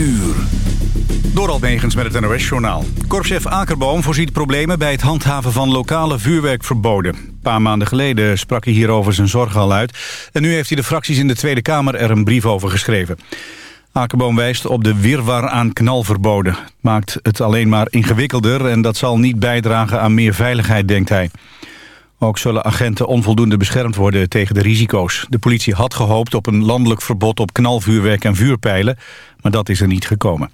uur. Door Almegens met het NOS-journaal. Korpschef Akerboom voorziet problemen bij het handhaven van lokale vuurwerkverboden. Een paar maanden geleden sprak hij hierover zijn zorgen al uit. En nu heeft hij de fracties in de Tweede Kamer er een brief over geschreven. Akerboom wijst op de wirwar aan knalverboden. Het maakt het alleen maar ingewikkelder en dat zal niet bijdragen aan meer veiligheid, denkt hij. Ook zullen agenten onvoldoende beschermd worden tegen de risico's. De politie had gehoopt op een landelijk verbod op knalvuurwerk en vuurpijlen, maar dat is er niet gekomen.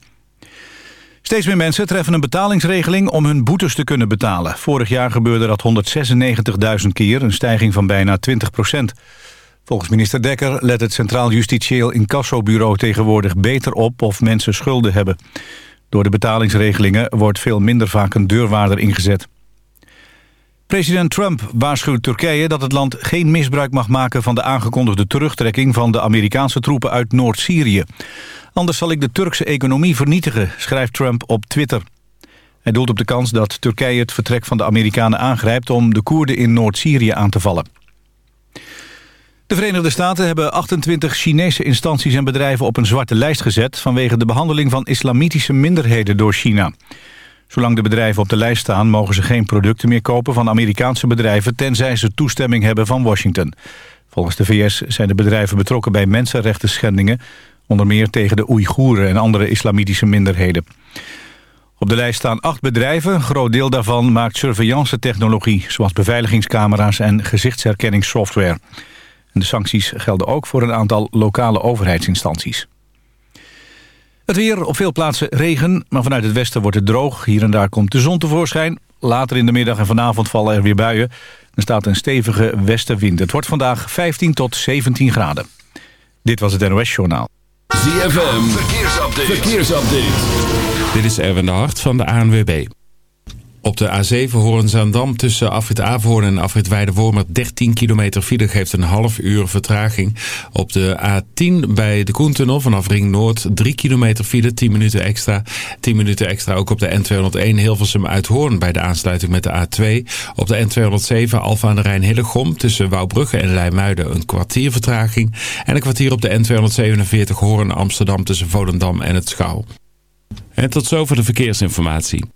Steeds meer mensen treffen een betalingsregeling om hun boetes te kunnen betalen. Vorig jaar gebeurde dat 196.000 keer, een stijging van bijna 20 procent. Volgens minister Dekker let het Centraal Justitieel Incassobureau tegenwoordig beter op of mensen schulden hebben. Door de betalingsregelingen wordt veel minder vaak een deurwaarder ingezet. President Trump waarschuwt Turkije dat het land geen misbruik mag maken van de aangekondigde terugtrekking van de Amerikaanse troepen uit Noord-Syrië. Anders zal ik de Turkse economie vernietigen, schrijft Trump op Twitter. Hij doelt op de kans dat Turkije het vertrek van de Amerikanen aangrijpt om de Koerden in Noord-Syrië aan te vallen. De Verenigde Staten hebben 28 Chinese instanties en bedrijven op een zwarte lijst gezet... vanwege de behandeling van islamitische minderheden door China. Zolang de bedrijven op de lijst staan... mogen ze geen producten meer kopen van Amerikaanse bedrijven... tenzij ze toestemming hebben van Washington. Volgens de VS zijn de bedrijven betrokken bij mensenrechten schendingen... onder meer tegen de Oeigoeren en andere islamitische minderheden. Op de lijst staan acht bedrijven. Een groot deel daarvan maakt surveillance-technologie... zoals beveiligingscamera's en gezichtsherkenningssoftware. En de sancties gelden ook voor een aantal lokale overheidsinstanties. Het weer, op veel plaatsen regen, maar vanuit het westen wordt het droog. Hier en daar komt de zon tevoorschijn. Later in de middag en vanavond vallen er weer buien. Er staat een stevige westenwind. Het wordt vandaag 15 tot 17 graden. Dit was het NOS Journaal. ZFM, verkeersupdate. verkeersupdate. Dit is Erwin de Hart van de ANWB. Op de A7 Hoorn-Zaandam tussen Afrit Averhoorn en Afrit Weidewormer 13 kilometer file geeft een half uur vertraging. Op de A10 bij de Koentunnel vanaf Ring Noord 3 kilometer file, 10 minuten extra. 10 minuten extra ook op de N201 Hilversum uit Hoorn bij de aansluiting met de A2. Op de N207 Alfa aan de Rijn Hillegom tussen Wouwbrugge en Leimuiden een kwartier vertraging. En een kwartier op de N247 Hoorn Amsterdam tussen Volendam en het Schouw. En tot zover de verkeersinformatie.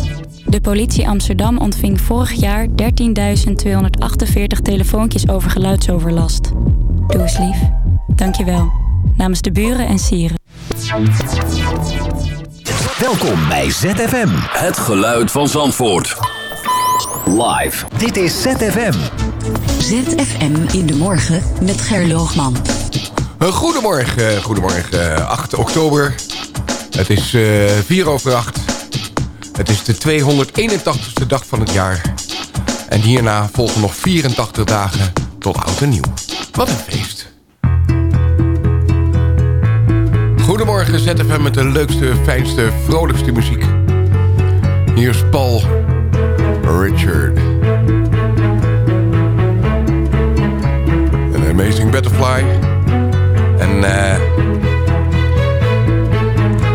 De politie Amsterdam ontving vorig jaar 13.248 telefoontjes over geluidsoverlast. Doe eens lief. Dankjewel. Namens de buren en sieren. Welkom bij ZFM. Het geluid van Zandvoort. Live. Dit is ZFM. ZFM in de morgen met Gerloogman. Goedemorgen, goedemorgen. 8 oktober. Het is uh, 4 over 8. Het is de 281ste dag van het jaar. En hierna volgen nog 84 dagen tot oud en nieuw. Wat een feest. Goedemorgen ZFM met de leukste, fijnste, vrolijkste muziek. Hier is Paul Richard. An Amazing Butterfly. En uh,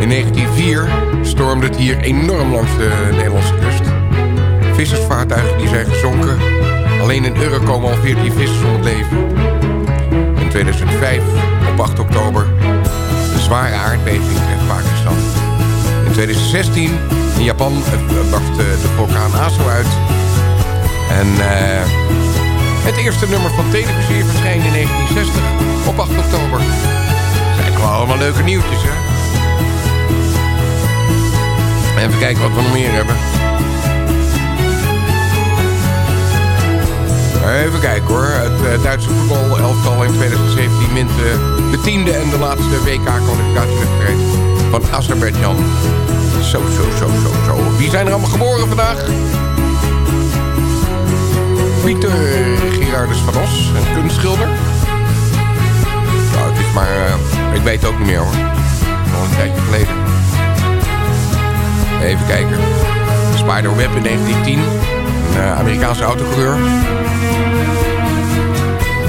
in 2004 stormde het hier enorm langs de Nederlandse kust. Vissersvaartuigen die zijn gezonken. Alleen in Urk komen al 14 vissers om het leven. In 2005, op 8 oktober, een zware aardbeving in Pakistan. In 2016 in Japan bracht de vulkaan Aso uit. En uh, het eerste nummer van televisie verscheen in 1960 op 8 oktober. Zijn toch allemaal leuke nieuwtjes, hè? Even kijken wat we nog meer hebben. Even kijken hoor. Het uh, Duitse voetbal-elftal in 2017 mint uh, de tiende en de laatste WK-kwalificatiewedstrijd van Azerbeidzjan. Zo, zo, zo, zo, zo. Wie zijn er allemaal geboren vandaag? Pieter Gerardus van Os, een kunstschilder. Nou, het is maar... Uh, ik weet het ook niet meer hoor. Nog een tijdje geleden. Even kijken. Spider-Web in 1910. Een uh, Amerikaanse autocoureur.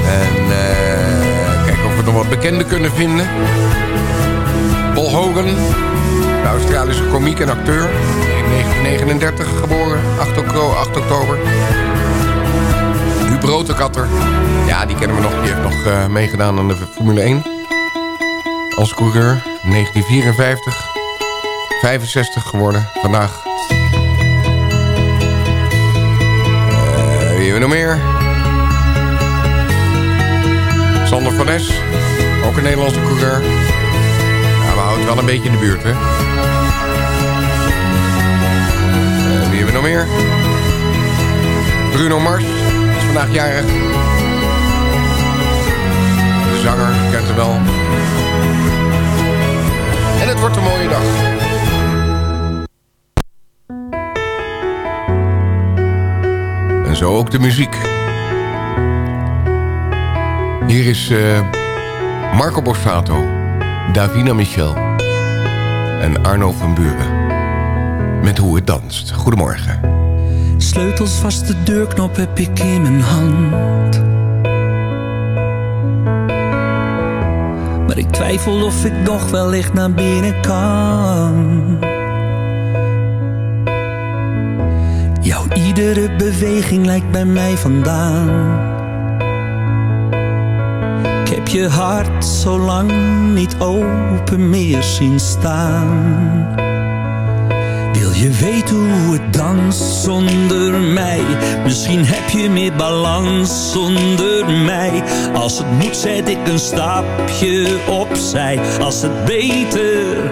En uh, kijken of we nog wat bekenden kunnen vinden. Paul Hogan. Australische komiek en acteur. In 1939 geboren. 8, 8 oktober. Huub Rotekatter. Ja, die kennen we nog. Die heeft nog uh, meegedaan aan de Formule 1. Als coureur. 1954. 65 geworden. Vandaag. Uh, wie we nog meer? Sander van Es. Ook een Nederlandse coureur. Ja, we houden wel een beetje in de buurt, hè. Uh, wie hebben we nog meer? Bruno Mars is vandaag jarig. De zanger, kent hem wel. En het wordt een mooie dag. Zo ook de muziek. Hier is uh, Marco Borsato, Davina Michel en Arno van Buren. Met Hoe het danst. Goedemorgen. Sleutels vast de deurknop heb ik in mijn hand. Maar ik twijfel of ik nog wellicht naar binnen kan. Iedere beweging lijkt bij mij vandaan. Ik heb je hart zo lang niet open meer zien staan. Wil je weten hoe het danst zonder mij? Misschien heb je meer balans zonder mij. Als het moet zet ik een stapje opzij. Als het beter,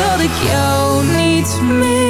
Dat ik jou niet mis.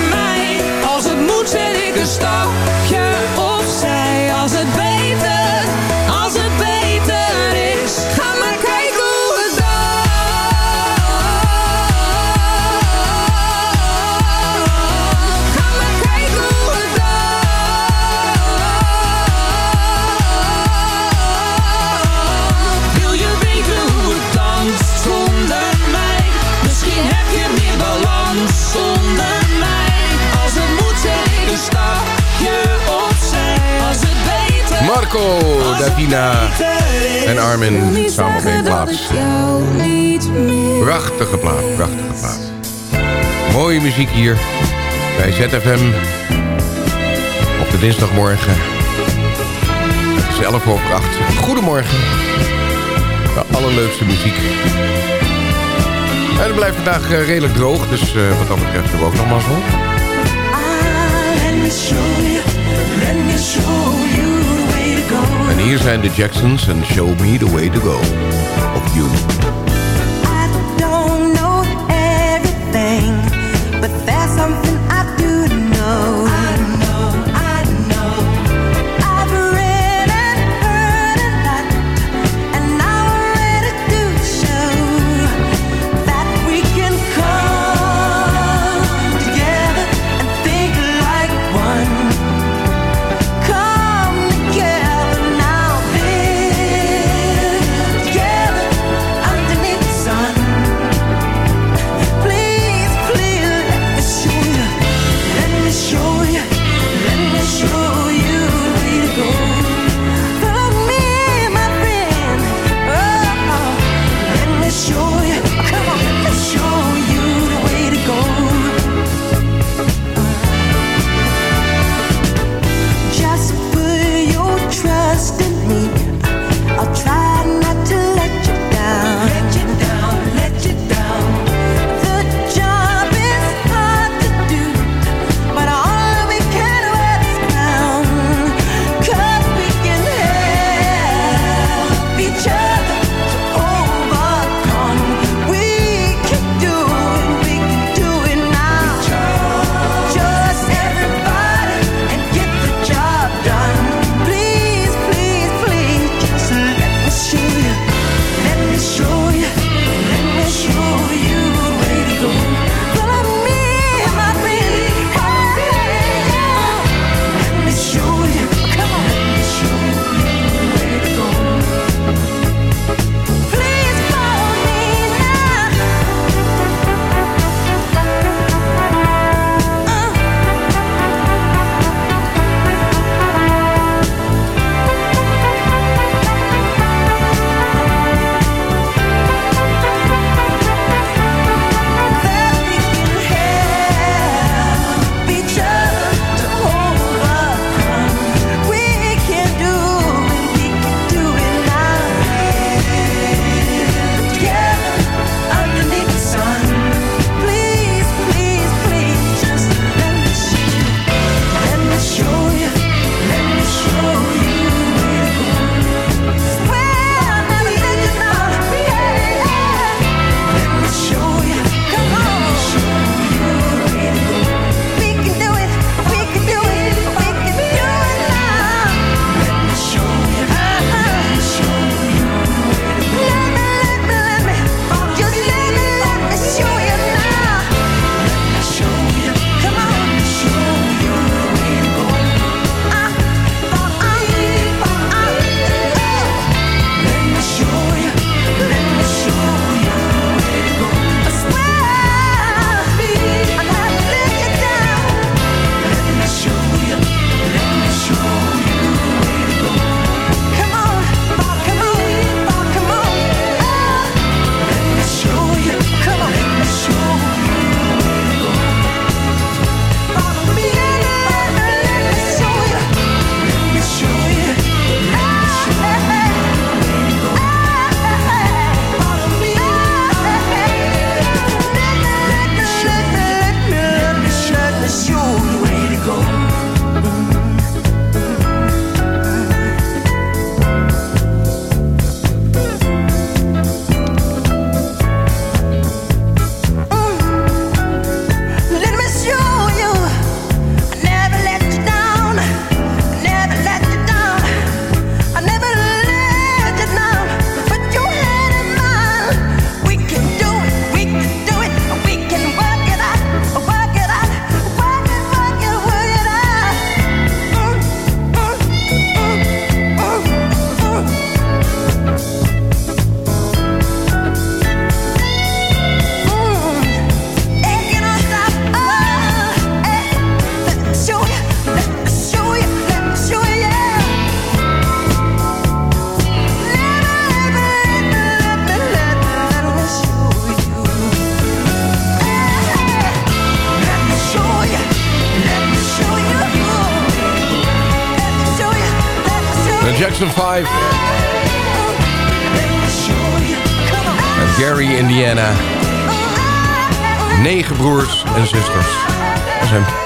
stapje Marco, Davina en Armin samen op één plaats. Prachtige plaat, prachtige plaat. Mooie muziek hier bij ZFM op de dinsdagmorgen. Het is 11 over 8. Goedemorgen. De allerleukste muziek. En het blijft vandaag eh, redelijk droog, dus eh, wat dat betreft hebben we ook nog maar zo. En hier zijn de Jacksons en Show Me The Way To Go. You.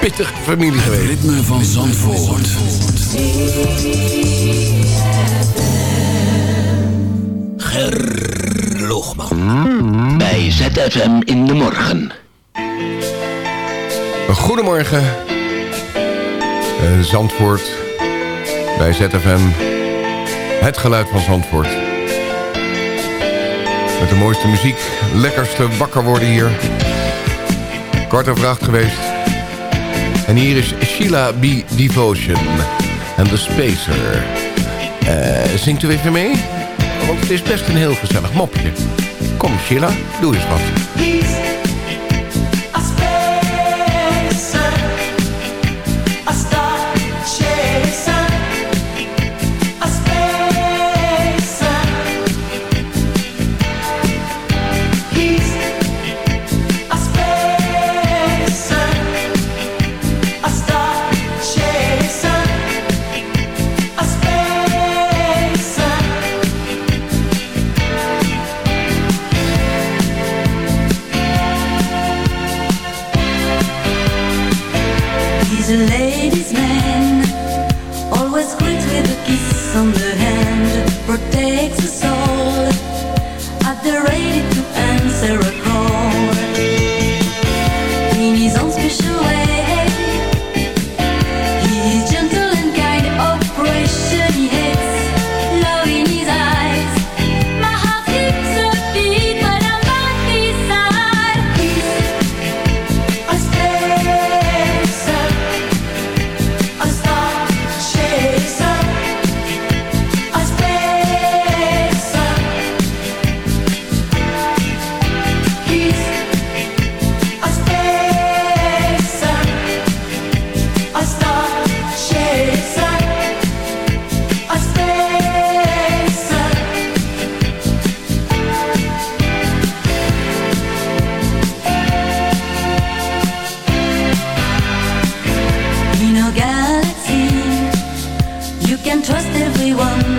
Pittige familie geweest. Ritme van Zandvoort. Gerloogman. Bij ZFM in de morgen. Goedemorgen. Eh, Zandvoort. Bij ZFM. Het geluid van Zandvoort. Met de mooiste muziek. Lekkerste wakker worden hier. Kwart over acht geweest. En hier is Sheila B. Devotion. En The Spacer. Eh, zingt u even mee? Want het is best een heel gezellig mopje. Kom Sheila, doe eens wat.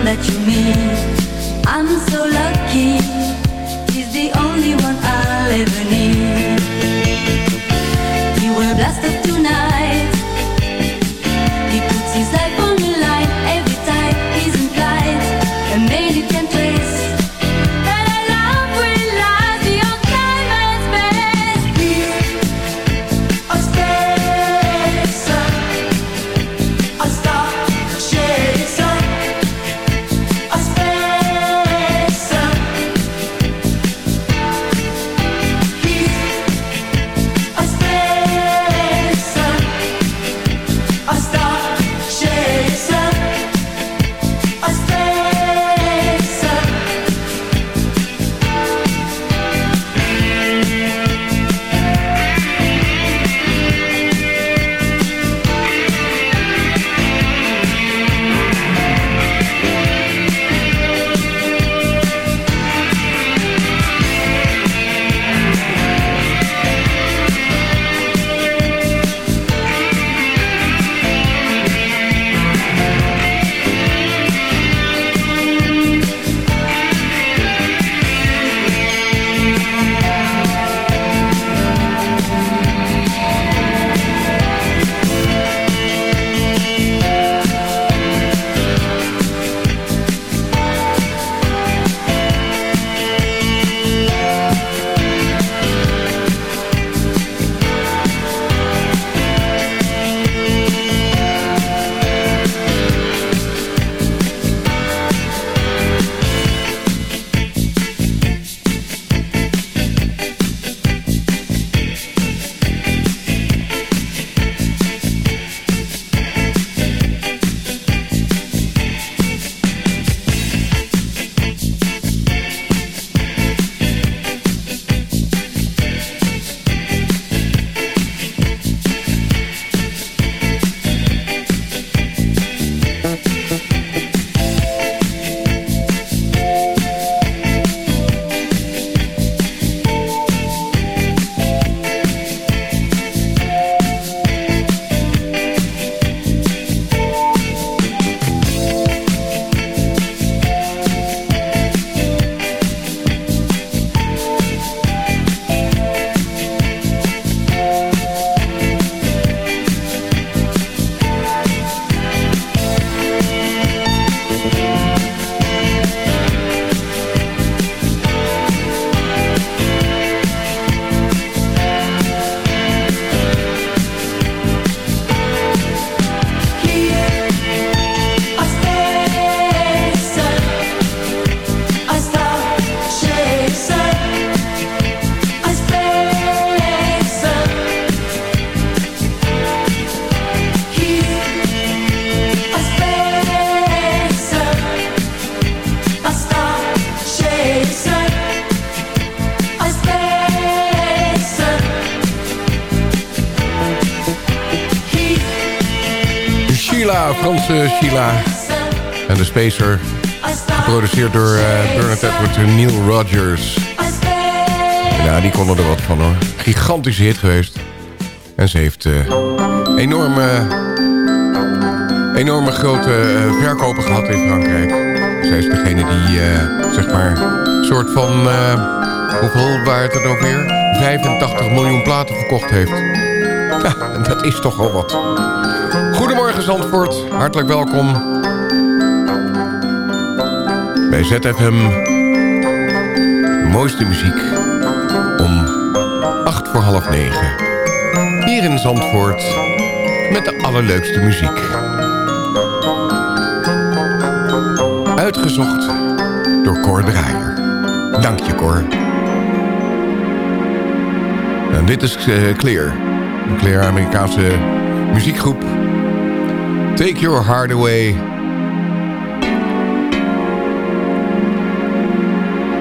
let you in. I'm so lucky. Spacer, geproduceerd door uh, Bernard Edwards en Neil Rogers. Ja, die konden er wat van hoor. Gigantische hit geweest. En ze heeft uh, enorme, enorme grote uh, verkopen gehad in Frankrijk. Zij is degene die, zeg maar, soort van... hoeveel waar het ook weer? 85 miljoen platen verkocht heeft. Ja, dat is toch al wat. Goedemorgen Zandvoort, hartelijk welkom bij ZFM. De mooiste muziek om 8 voor half 9. Hier in Zandvoort met de allerleukste muziek. Uitgezocht door Cor Draaier. Dank je Cor. En dit is uh, Clear. Een Clear Amerikaanse muziekgroep. Take Your Heart Away.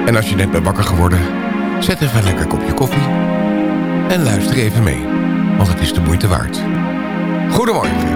En als je net bent wakker geworden, zet even een lekker kopje koffie. En luister even mee, want het is de moeite waard. Goedemorgen.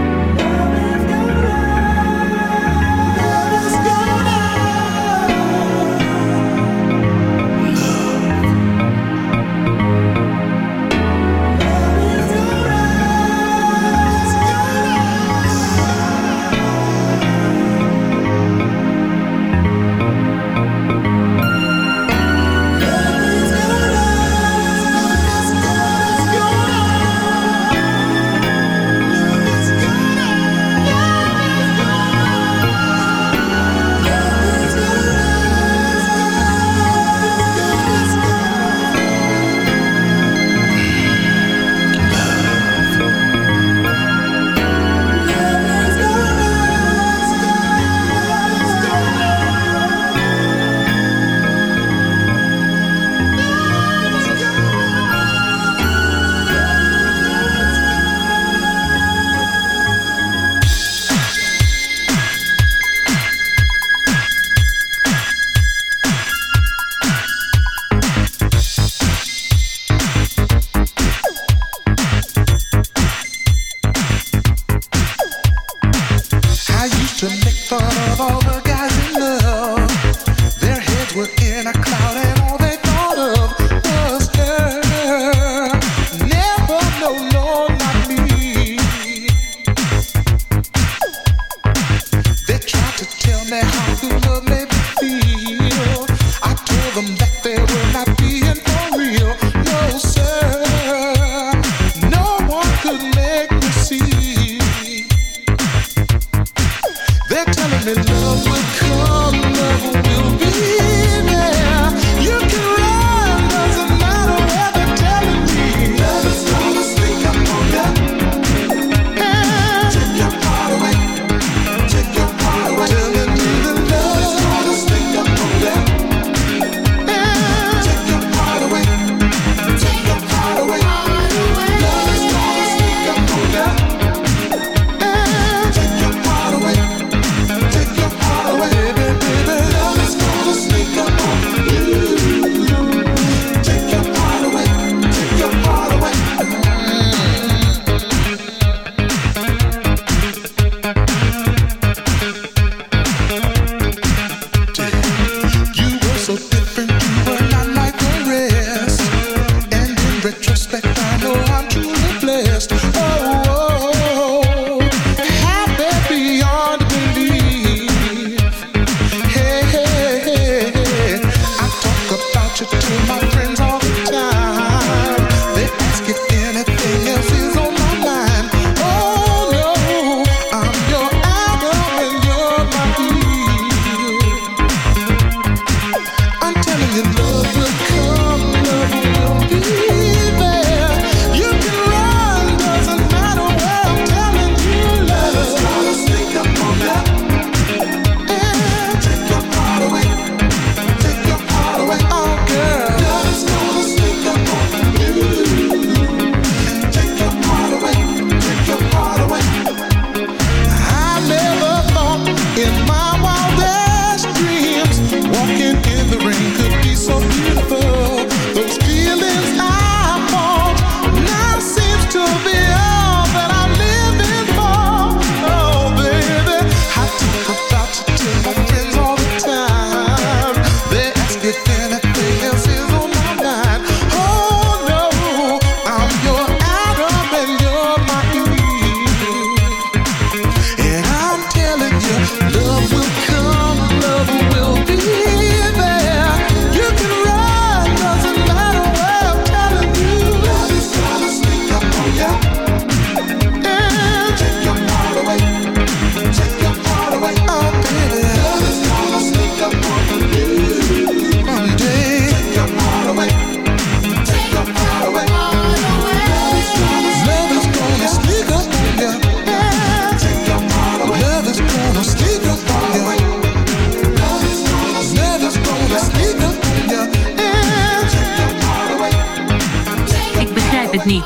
niet.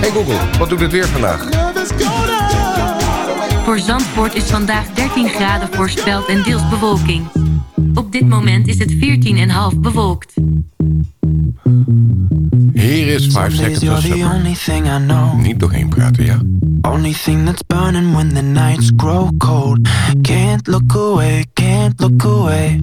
Hey Google, wat doet het weer vandaag? Voor Zandvoort is vandaag 13 graden voorspeld en deels bewolking. Op dit moment is het 14,5 bewolkt. Hier is 5 Seconds of Niet doorheen praten, ja. Only thing that's burning when the nights grow cold. Can't look away, can't look away.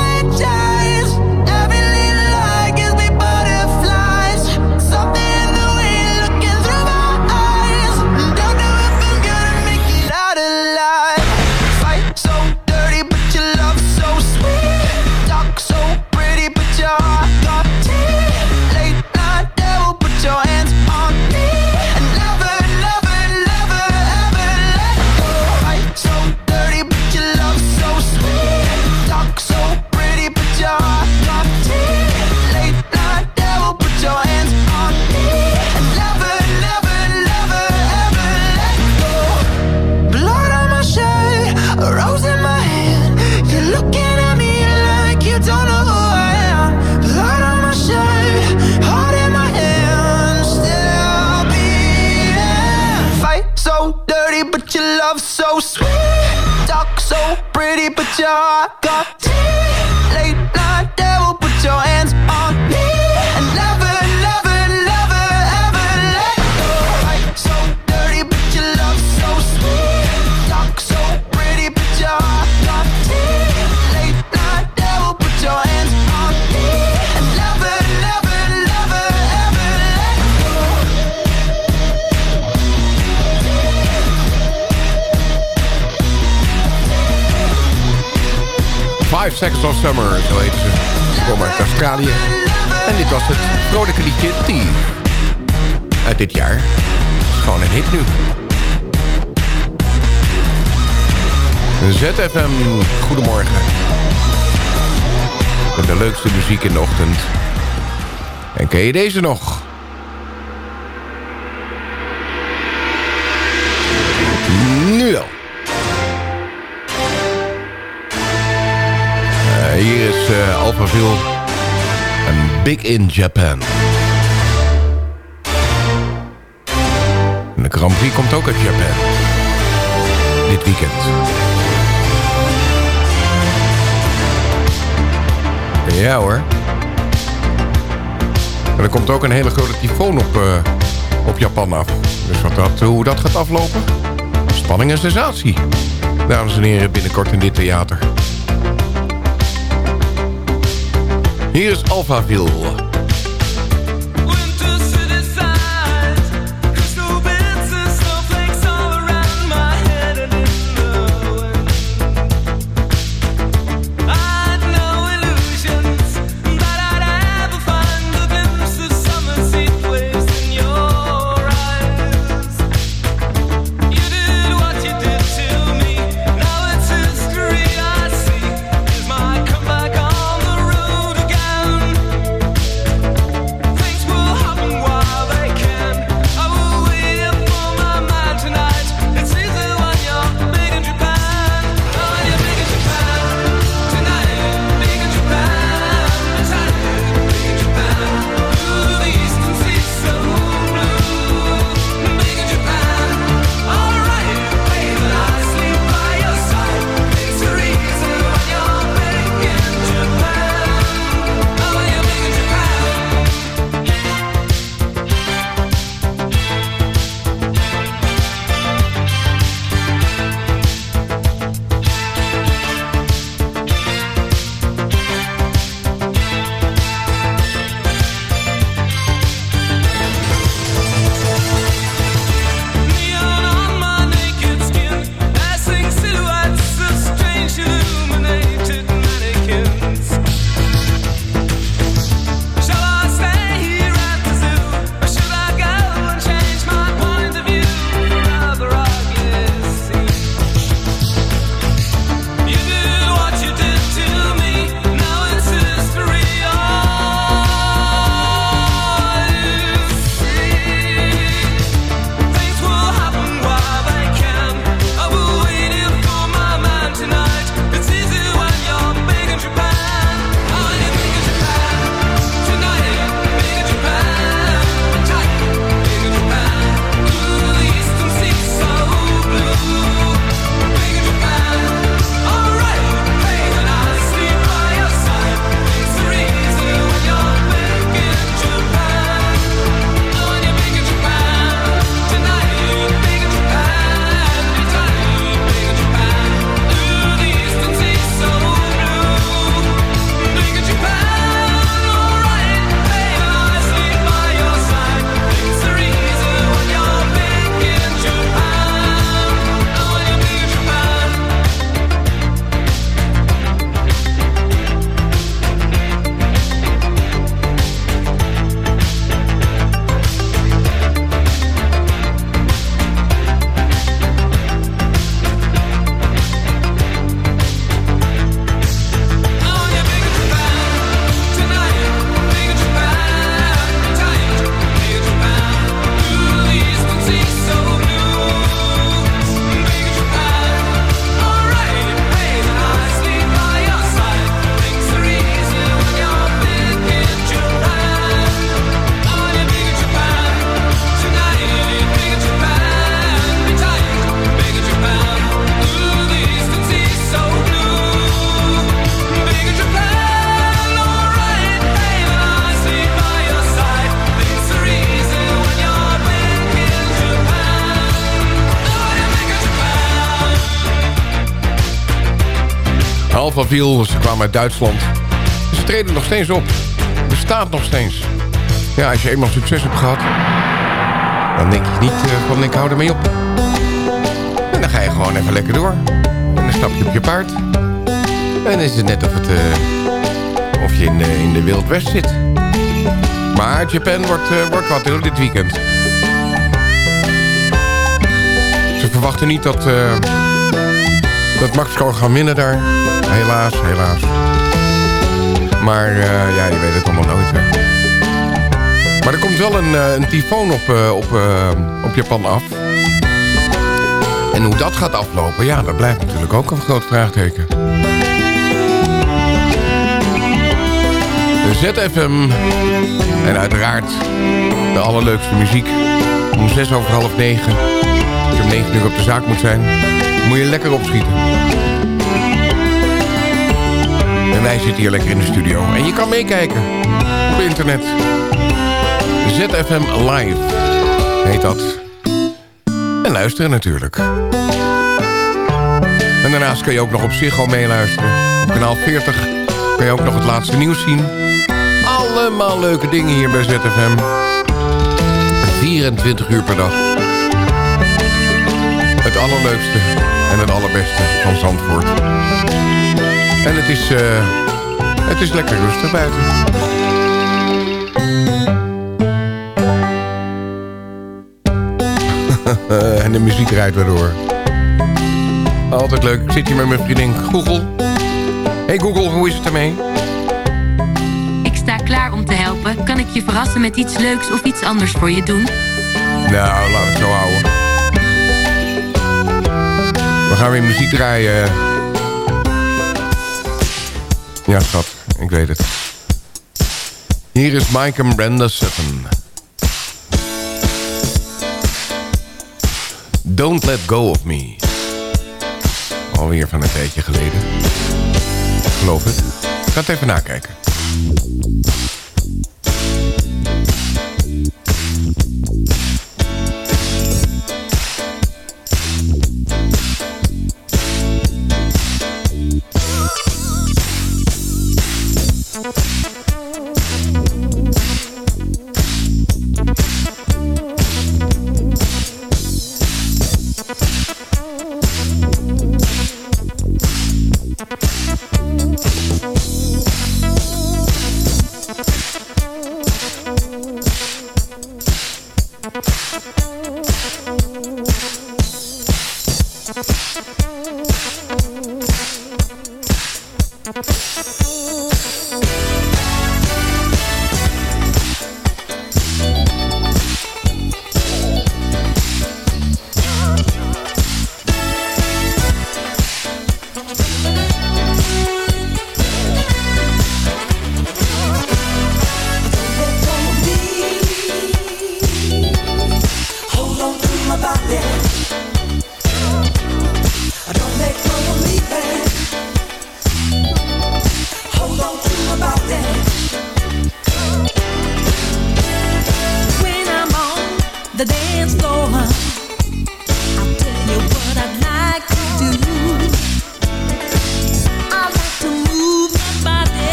En ken je deze nog? Nu wel. Eh, hier is uh, Alphaville en Big in Japan. En de Grand Prix komt ook uit Japan. Dit weekend. Ja hoor. En er komt ook een hele grote tyfoon op, uh, op Japan af. Dus wat dat, hoe dat gaat aflopen? Spanning en sensatie. Dames en heren, binnenkort in dit theater. Hier is Alphaville. Ze kwamen uit Duitsland. Ze treden nog steeds op. Bestaat nog steeds. Ja, als je eenmaal succes hebt gehad... dan denk je niet eh, van ik hou ermee op. En dan ga je gewoon even lekker door. En dan stap je op je paard. En dan is het net of, het, eh, of je in, in de Wild West zit. Maar Japan wordt, eh, wordt wat heel dit weekend. Ze verwachten niet dat, dat Max kan gaan winnen daar. Helaas, helaas. Maar eh, ja, je weet het allemaal nooit. Hè. Maar er komt wel een, eh, een tyfoon op, eh, op, op Japan af. En hoe dat gaat aflopen, ja, dat blijft natuurlijk ook een groot vraagteken. De ZFM. En uiteraard de allerleukste muziek. Om zes over half negen. Als je om negen uur op de zaak moet zijn. Moet je lekker opschieten. En wij zitten hier lekker in de studio. En je kan meekijken. Op internet. ZFM Live heet dat. En luisteren natuurlijk. En daarnaast kun je ook nog op Ziggo meeluisteren. Op kanaal 40 kun je ook nog het laatste nieuws zien. Allemaal leuke dingen hier bij ZFM. 24 uur per dag. Het allerleukste en het allerbeste van Zandvoort. En het is, eh, het is lekker rustig buiten. en de muziek rijdt weer door. Altijd leuk. Ik zit hier met mijn vriendin Google. Hey Google, hoe is het ermee? Ik sta klaar om te helpen. Kan ik je verrassen met iets leuks of iets anders voor je doen? Nou, laat het zo houden. We gaan weer muziek draaien. Ja, schat. Ik weet het. Hier is Mike en Brenda Sutton. Don't Let Go of Me. Alweer van een tijdje geleden. Geloof. Ik ga het even nakijken.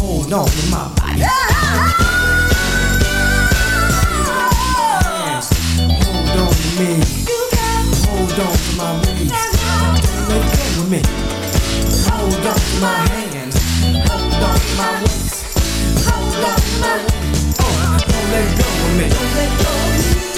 Hold on to my body. Hold on to me. Hold on to my waist. Let go of me. Hold on to my hands. Hold on to my waist. Hold on to my waist. Oh, don't let go of me. Don't let go of me.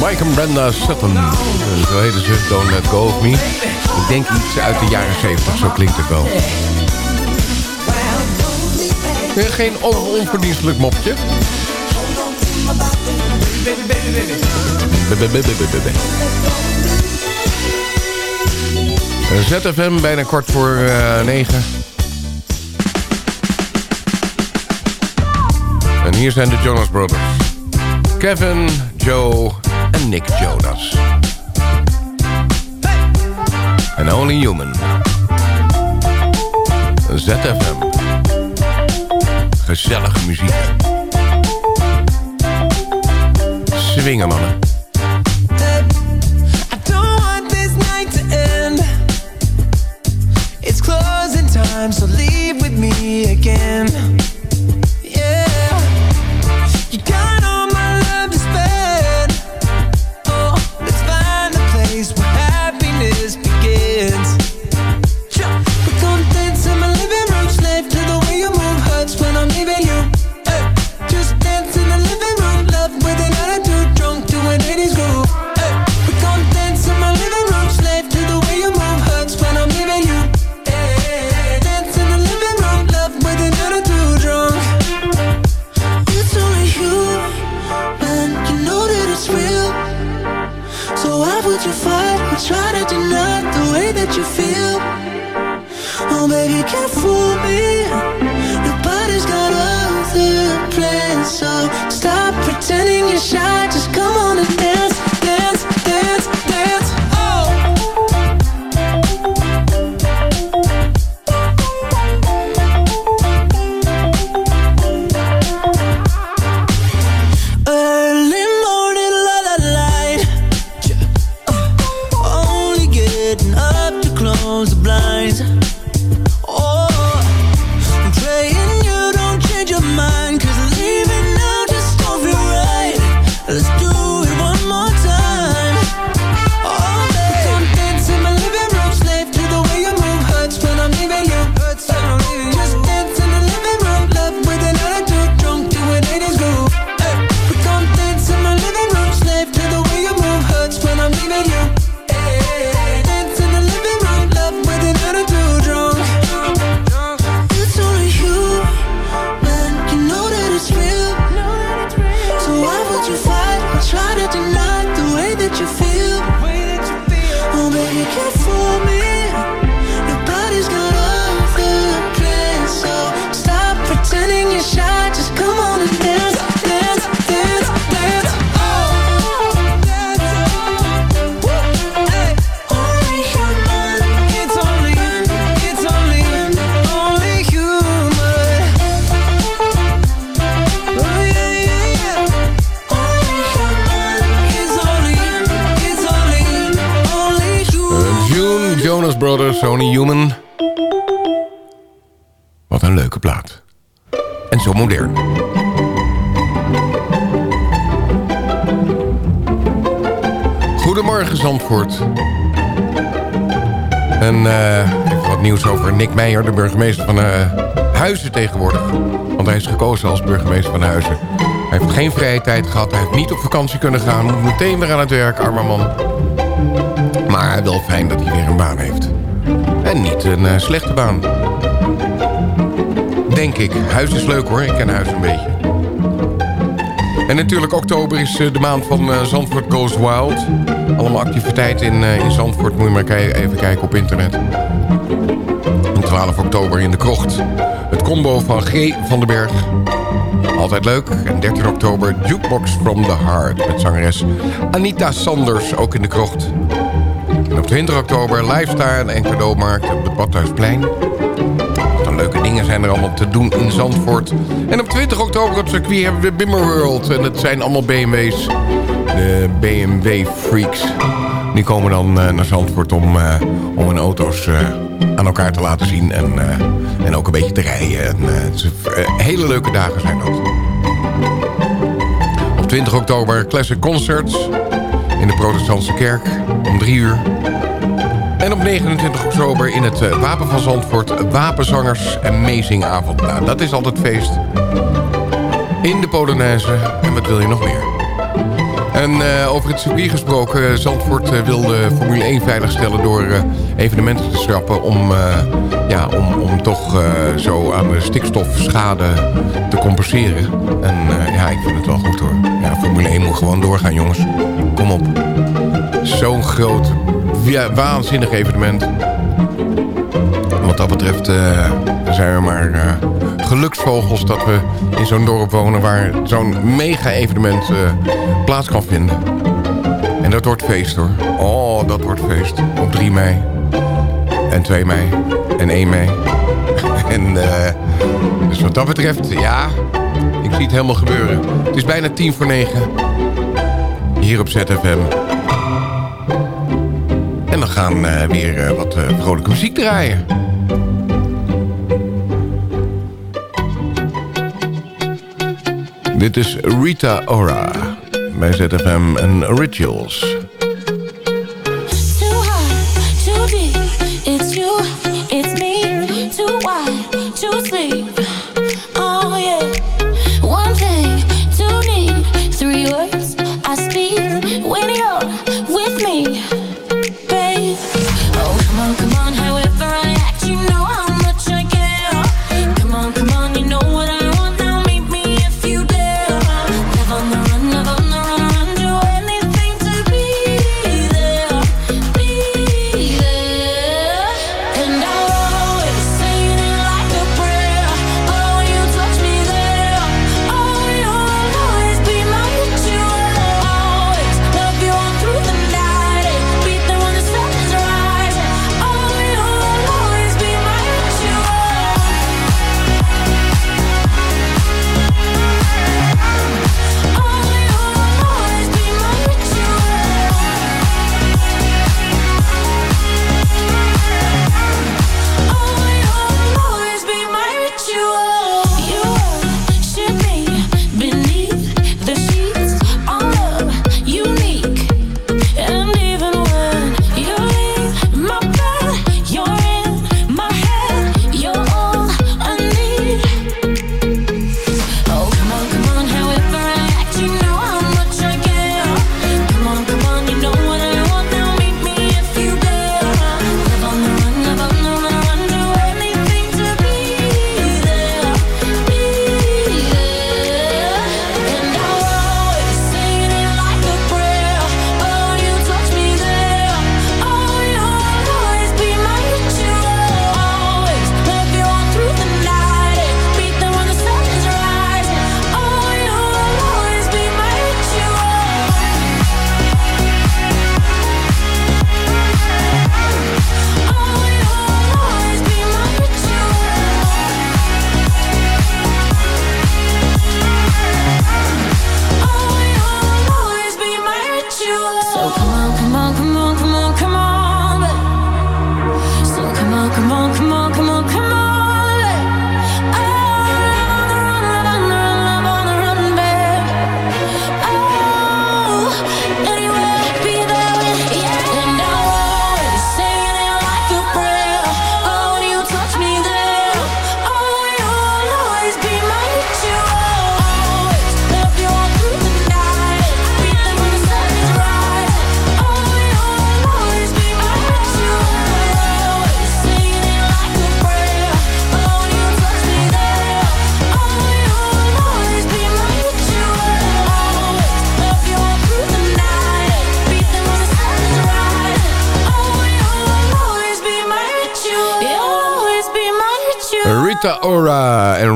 Mike en Brenda Sutton. Eh, zo heette ze, Don't Let Go of Me. Ik denk iets uit de jaren 70, zo klinkt het wel. Eh, geen on onverdienstelijk mopje. Eh, ZFM, bijna kort voor negen. 9. En hier zijn de Jonas Brothers. Kevin, Joe Nick Jonas. En. Only Human. ZFM. Gezellige muziek. Swingen, mannen. I don't want this night to end. It's closing time, so leave with me again. Wat een leuke plaat. En zo modern. Goedemorgen Zandvoort. En eh, even wat nieuws over Nick Meijer, de burgemeester van uh, Huizen tegenwoordig. Want hij is gekozen als burgemeester van Huizen. Hij heeft geen vrije tijd gehad, hij heeft niet op vakantie kunnen gaan. Meteen weer aan het werk, arme man. Maar wel fijn dat hij weer een baan heeft. Een uh, slechte baan. Denk ik. Huis is leuk hoor, ik ken Huis een beetje. En natuurlijk oktober is de maand van uh, Zandvoort Goes Wild. Allemaal activiteiten in, in Zandvoort. Moet je maar even kijken op internet. En 12 oktober in de Krocht. Het combo van G. van den Berg. Altijd leuk. En 13 oktober Jukebox from the Heart. Met zangeres Anita Sanders. Ook in de Krocht. En op 20 oktober Lifestyle en cadeaumarkt op het Badhuisplein. Wat leuke dingen zijn er allemaal te doen in Zandvoort. En op 20 oktober op circuit hebben we Bimmer World. En dat zijn allemaal BMW's. De BMW Freaks. Die komen dan uh, naar Zandvoort om, uh, om hun auto's uh, aan elkaar te laten zien. En, en ook een beetje te rijden. En, hele leuke dagen zijn dat. Op 20 oktober Classic Concerts. In de protestantse kerk. Om 3 uur. En op 29 oktober in het uh, Wapen van Zandvoort... Wapenzangers Amazing Avond. Nou, dat is altijd feest. In de Polonaise. En wat wil je nog meer? En uh, over het circuit gesproken... Zandvoort uh, wil de Formule 1 veiligstellen... door evenementen te schrappen... om, ja, om, om toch zo aan de stikstofschade te compenseren. En ja, ik vind het wel goed hoor. Ja, Formule 1 moet gewoon doorgaan, jongens. Kom op. Zo'n groot waanzinnig evenement. Wat dat betreft uh, zijn we maar uh, geluksvogels dat we in zo'n dorp wonen... waar zo'n mega-evenement uh, plaats kan vinden. En dat wordt feest hoor. Oh, dat wordt feest. Op 3 mei. En 2 mei. En 1 mei. en dus wat dat betreft, ja... Ik zie het helemaal gebeuren. Het is bijna tien voor negen. Hier op ZFM. En we gaan uh, weer uh, wat uh, vrolijke muziek draaien. Dit is Rita Ora bij ZFM en Rituals.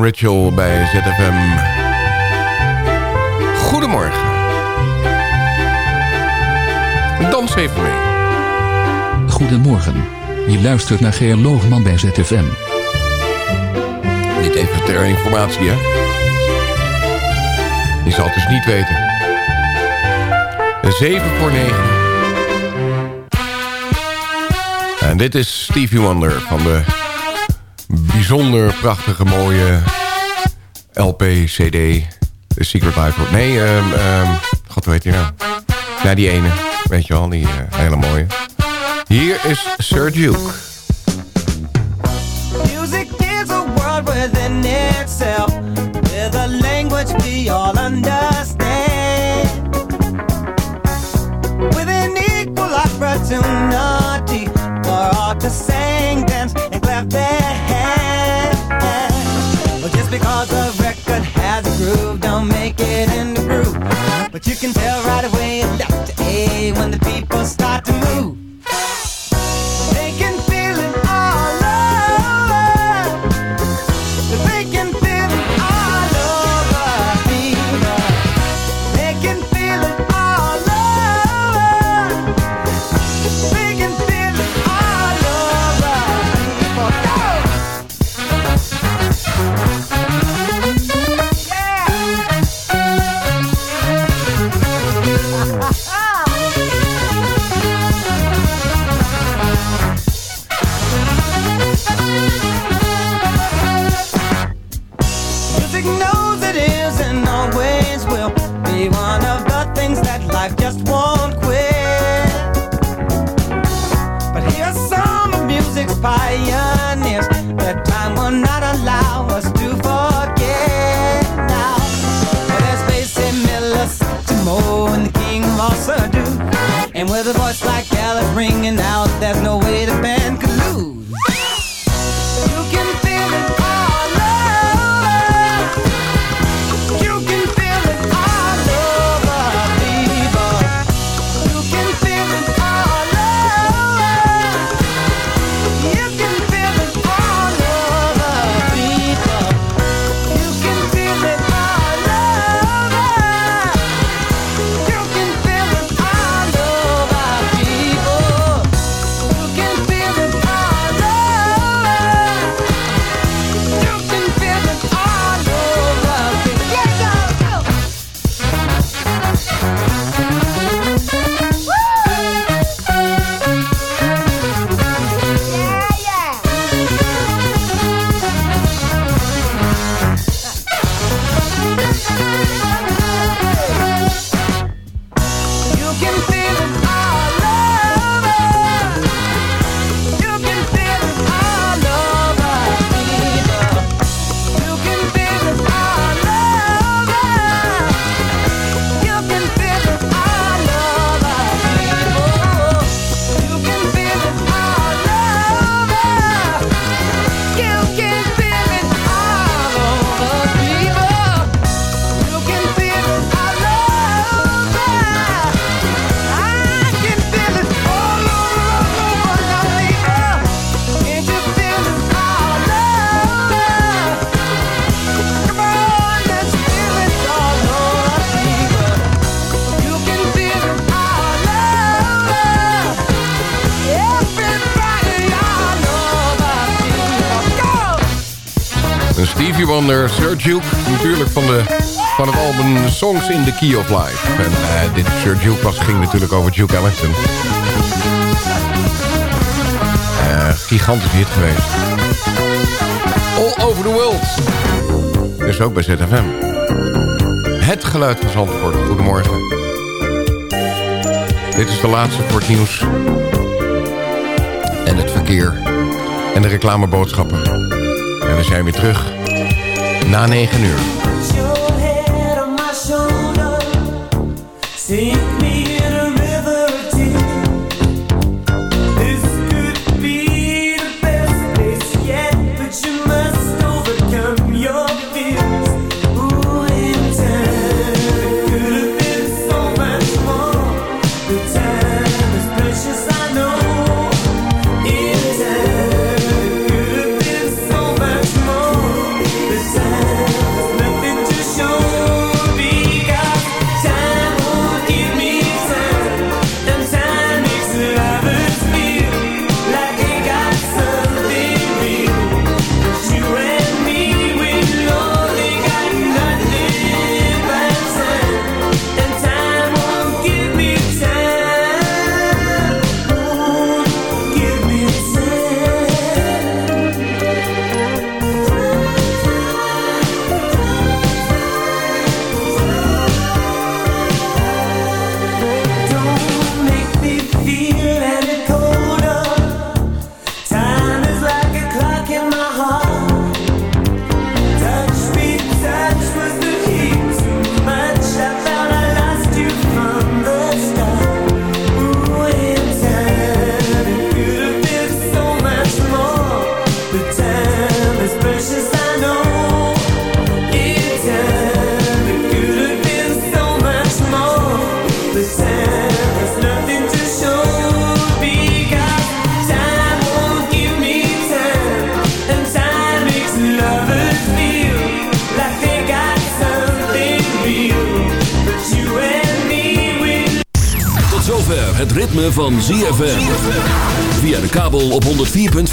Ritual bij ZFM. Goedemorgen. Dan even. Goedemorgen. Je luistert naar Geer Loogman bij ZFM. Niet even ter informatie, hè. Je zal het dus niet weten. 7 voor 9. En dit is Stevie Wonder van de bijzonder prachtige, mooie LP, CD. The Secret Life. Nee, um, god weet je nou. Ja, die ene. Weet je wel, die eh, hele mooie. Hier is Sir Duke. don't make it in the groove. But you can tell right away at Dr. A when the people start to move. Alexander Sergiuk. Natuurlijk van, de, van het album Songs in the Key of Life. En dit dit Sergiuk was, ging natuurlijk over Duke Ellington. Uh, gigantisch hit geweest. All over the world. Dus ook bij ZFM. Het geluid van Zandvoort. Goedemorgen. Dit is de laatste voor het nieuws. En het verkeer. En de reclameboodschappen. En we zijn weer terug na 9 uur.